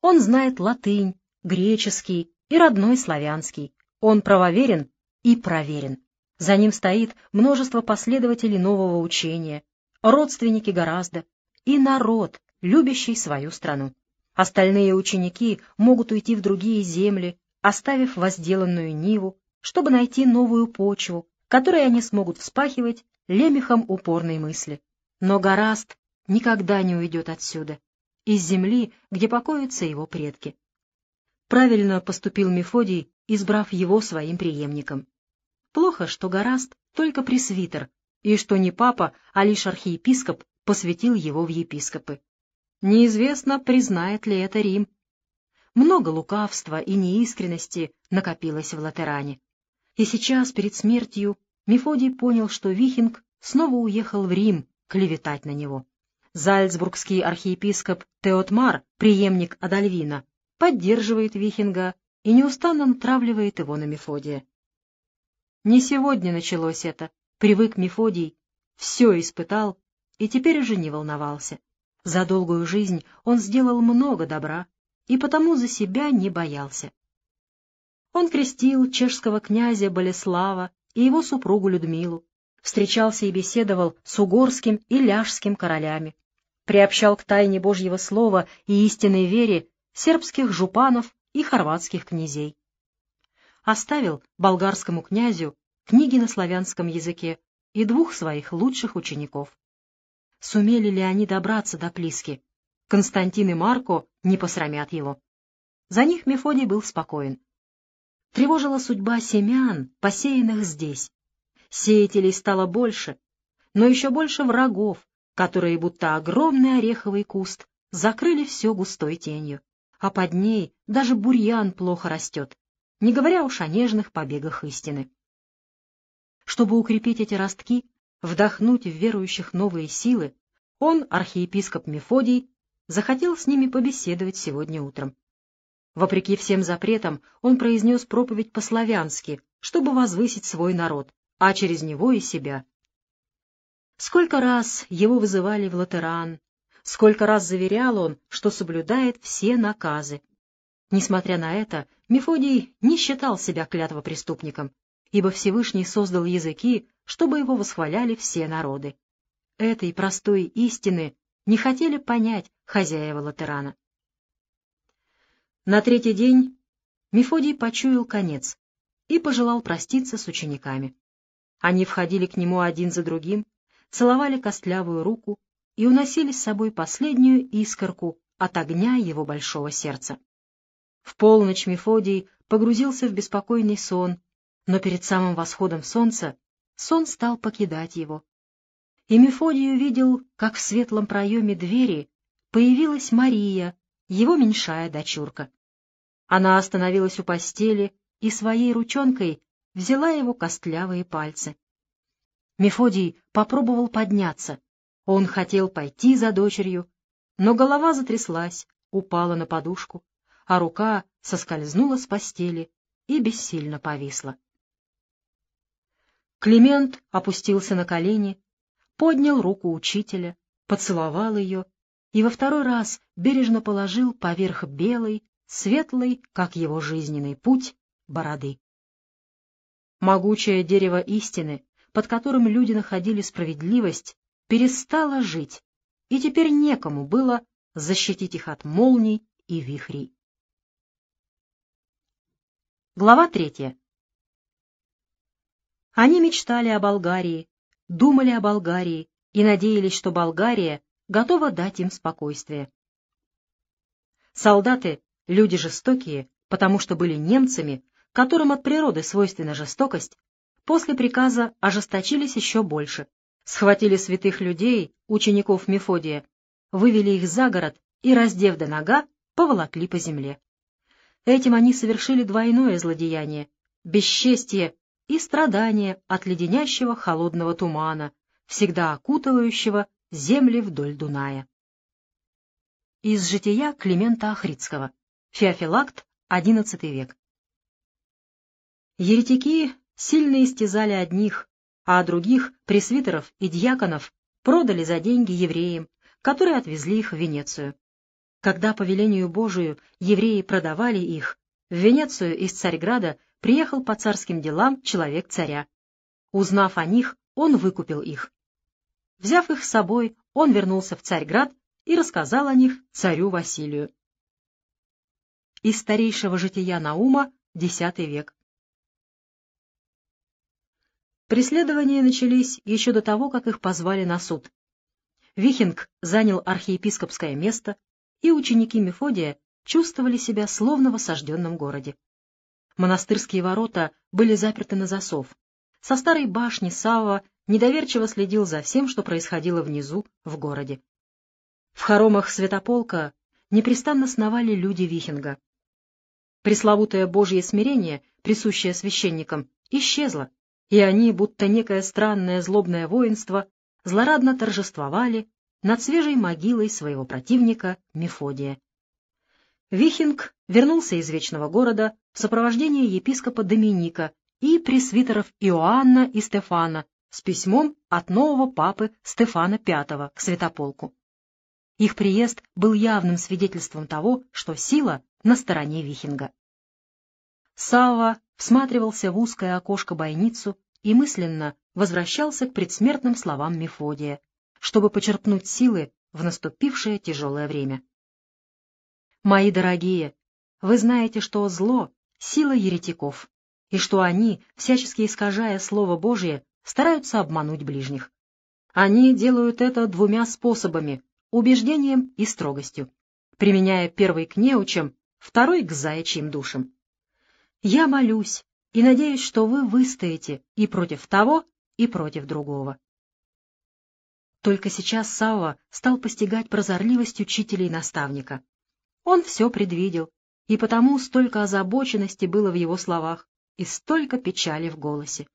Он знает латынь, греческий и родной славянский. Он правоверен и проверен. За ним стоит множество последователей нового учения, родственники гораздо, и народ, любящий свою страну. Остальные ученики могут уйти в другие земли, оставив возделанную ниву, чтобы найти новую почву, которой они смогут вспахивать лемехом упорной мысли. Но Гораст никогда не уйдет отсюда, из земли, где покоятся его предки. Правильно поступил Мефодий, избрав его своим преемником. Плохо, что Гораст только пресвитер, и что не папа, а лишь архиепископ посвятил его в епископы. Неизвестно, признает ли это Рим. Много лукавства и неискренности накопилось в Латеране. И сейчас, перед смертью, Мефодий понял, что Вихинг снова уехал в Рим клеветать на него. Зальцбургский архиепископ Теотмар, преемник Адальвина, поддерживает Вихинга и неустанно натравливает его на Мефодия. Не сегодня началось это. Привык Мефодий, все испытал и теперь уже не волновался. За долгую жизнь он сделал много добра, и потому за себя не боялся. Он крестил чешского князя Болеслава и его супругу Людмилу, встречался и беседовал с угорским и ляжским королями, приобщал к тайне Божьего слова и истинной вере сербских жупанов и хорватских князей. Оставил болгарскому князю книги на славянском языке и двух своих лучших учеников. Сумели ли они добраться до Плиски? Константин и Марко не посрамят его. За них Мефодий был спокоен. Тревожила судьба семян, посеянных здесь. Сеятелей стало больше, но еще больше врагов, которые, будто огромный ореховый куст, закрыли все густой тенью, а под ней даже бурьян плохо растет, не говоря уж о нежных побегах истины. Чтобы укрепить эти ростки, вдохнуть в верующих новые силы, он, архиепископ Мефодий, захотел с ними побеседовать сегодня утром. Вопреки всем запретам, он произнес проповедь по-славянски, чтобы возвысить свой народ, а через него и себя. Сколько раз его вызывали в латеран, сколько раз заверял он, что соблюдает все наказы. Несмотря на это, Мефодий не считал себя клятвопреступником, ибо Всевышний создал языки, чтобы его восхваляли все народы. Этой простой истины не хотели понять хозяева Латерана. На третий день Мефодий почуял конец и пожелал проститься с учениками. Они входили к нему один за другим, целовали костлявую руку и уносили с собой последнюю искорку от огня его большого сердца. В полночь Мефодий погрузился в беспокойный сон, но перед самым восходом солнца сон стал покидать его. И Мефодий увидел, как в светлом проеме двери появилась Мария, его меньшая дочурка. Она остановилась у постели и своей ручонкой взяла его костлявые пальцы. Мефодий попробовал подняться. Он хотел пойти за дочерью, но голова затряслась, упала на подушку, а рука соскользнула с постели и бессильно повисла. Климент опустился на колени, поднял руку учителя, поцеловал ее и во второй раз бережно положил поверх белой, светлой, как его жизненный путь, бороды. Могучее дерево истины, под которым люди находили справедливость, перестало жить, и теперь некому было защитить их от молний и вихрей. Глава третья. Они мечтали о Болгарии, думали о Болгарии и надеялись, что Болгария готова дать им спокойствие. Солдаты — люди жестокие, потому что были немцами, которым от природы свойственна жестокость, после приказа ожесточились еще больше, схватили святых людей, учеников Мефодия, вывели их за город и, раздев до нога, поволокли по земле. Этим они совершили двойное злодеяние — бесчестие и страдания от леденящего холодного тумана, всегда окутывающего земли вдоль Дуная. Из жития Климента Ахридского. Феофилакт, XI век. Еретики сильно истязали одних, а других, пресвитеров и дьяконов, продали за деньги евреям, которые отвезли их в Венецию. Когда по велению Божию евреи продавали их, в Венецию из Царьграда приехал по царским делам человек царя. Узнав о них, он выкупил их. Взяв их с собой, он вернулся в Царьград и рассказал о них царю Василию. Из старейшего жития Наума, X век. Преследования начались еще до того, как их позвали на суд. Вихинг занял архиепископское место, и ученики Мефодия чувствовали себя словно в осажденном городе. Монастырские ворота были заперты на засов. Со старой башни Савва недоверчиво следил за всем, что происходило внизу, в городе. В хоромах Святополка непрестанно сновали люди Вихинга. Пресловутое Божье смирение, присущее священникам, исчезло, и они, будто некое странное злобное воинство, злорадно торжествовали над свежей могилой своего противника Мефодия. Вихинг вернулся из Вечного города в сопровождении епископа Доминика и пресвитеров Иоанна и Стефана с письмом от нового папы Стефана V к святополку. Их приезд был явным свидетельством того, что сила на стороне Вихинга. Савва всматривался в узкое окошко бойницу и мысленно возвращался к предсмертным словам Мефодия, чтобы почерпнуть силы в наступившее тяжелое время. «Мои дорогие, вы знаете, что зло — сила еретиков, и что они, всячески искажая Слово Божие, стараются обмануть ближних. Они делают это двумя способами — убеждением и строгостью, применяя первый к неучам, второй к заячьим душам. Я молюсь и надеюсь, что вы выстоите и против того, и против другого. Только сейчас Савва стал постигать прозорливость учителя и наставника. Он все предвидел, и потому столько озабоченности было в его словах и столько печали в голосе.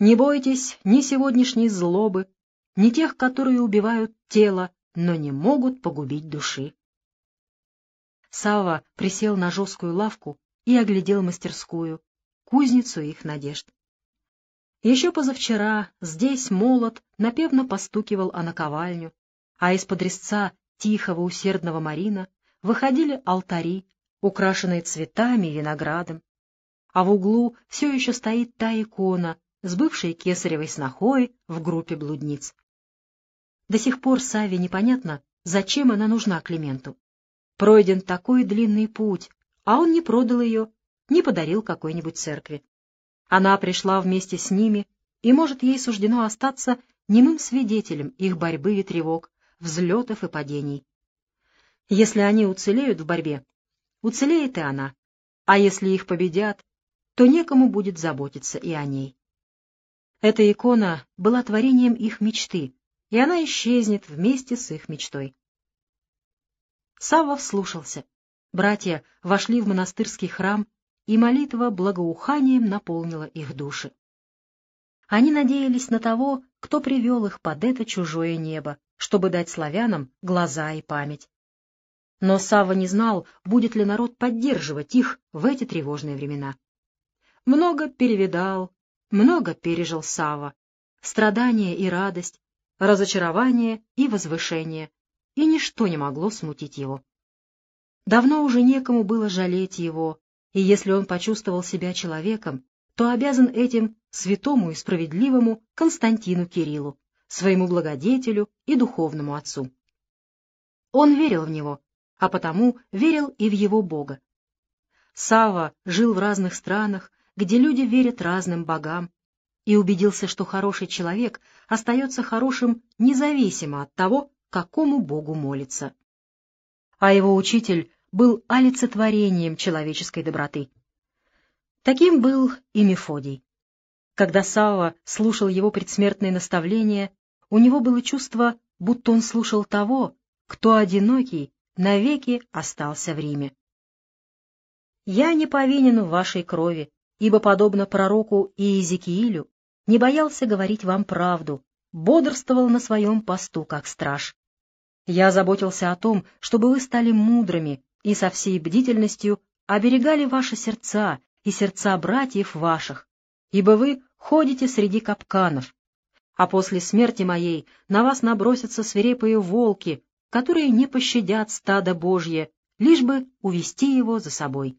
Не бойтесь ни сегодняшней злобы, ни тех, которые убивают тело, но не могут погубить души. Сава присел на жесткую лавку и оглядел мастерскую, кузницу их надежд. Еще позавчера здесь молот напевно постукивал о наковальню, а из-под резца тихого усердного Марина выходили алтари, украшенные цветами и виноградом. А в углу все еще стоит та икона с бывшей кесаревой снохой в группе блудниц. До сих пор Саве непонятно, зачем она нужна Клименту. Пройден такой длинный путь, а он не продал ее, не подарил какой-нибудь церкви. Она пришла вместе с ними, и, может, ей суждено остаться немым свидетелем их борьбы и тревог, взлетов и падений. Если они уцелеют в борьбе, уцелеет и она, а если их победят, то некому будет заботиться и о ней. Эта икона была творением их мечты, и она исчезнет вместе с их мечтой. Савва вслушался. Братья вошли в монастырский храм, и молитва благоуханием наполнила их души. Они надеялись на того, кто привел их под это чужое небо, чтобы дать славянам глаза и память. Но Сава не знал, будет ли народ поддерживать их в эти тревожные времена. Много перевидал, много пережил Сава, страдания и радость, разочарование и возвышение, и ничто не могло смутить его. Давно уже некому было жалеть его, и если он почувствовал себя человеком, то обязан этим святому и справедливому Константину Кириллу, своему благодетелю и духовному отцу. Он верил в него, а потому верил и в его Бога. Сава жил в разных странах, где люди верят разным богам, и убедился, что хороший человек остается хорошим независимо от того, какому богу молится. А его учитель был олицетворением человеческой доброты. Таким был и Мефодий. Когда Савва слушал его предсмертные наставления, у него было чувство, будто он слушал того, кто одинокий навеки остался в Риме. «Я не повинен в вашей крови, ибо, подобно пророку Иезекиилю, не боялся говорить вам правду, бодрствовал на своем посту, как страж. Я заботился о том, чтобы вы стали мудрыми и со всей бдительностью оберегали ваши сердца и сердца братьев ваших, ибо вы ходите среди капканов, а после смерти моей на вас набросятся свирепые волки, которые не пощадят стадо Божье, лишь бы увести его за собой.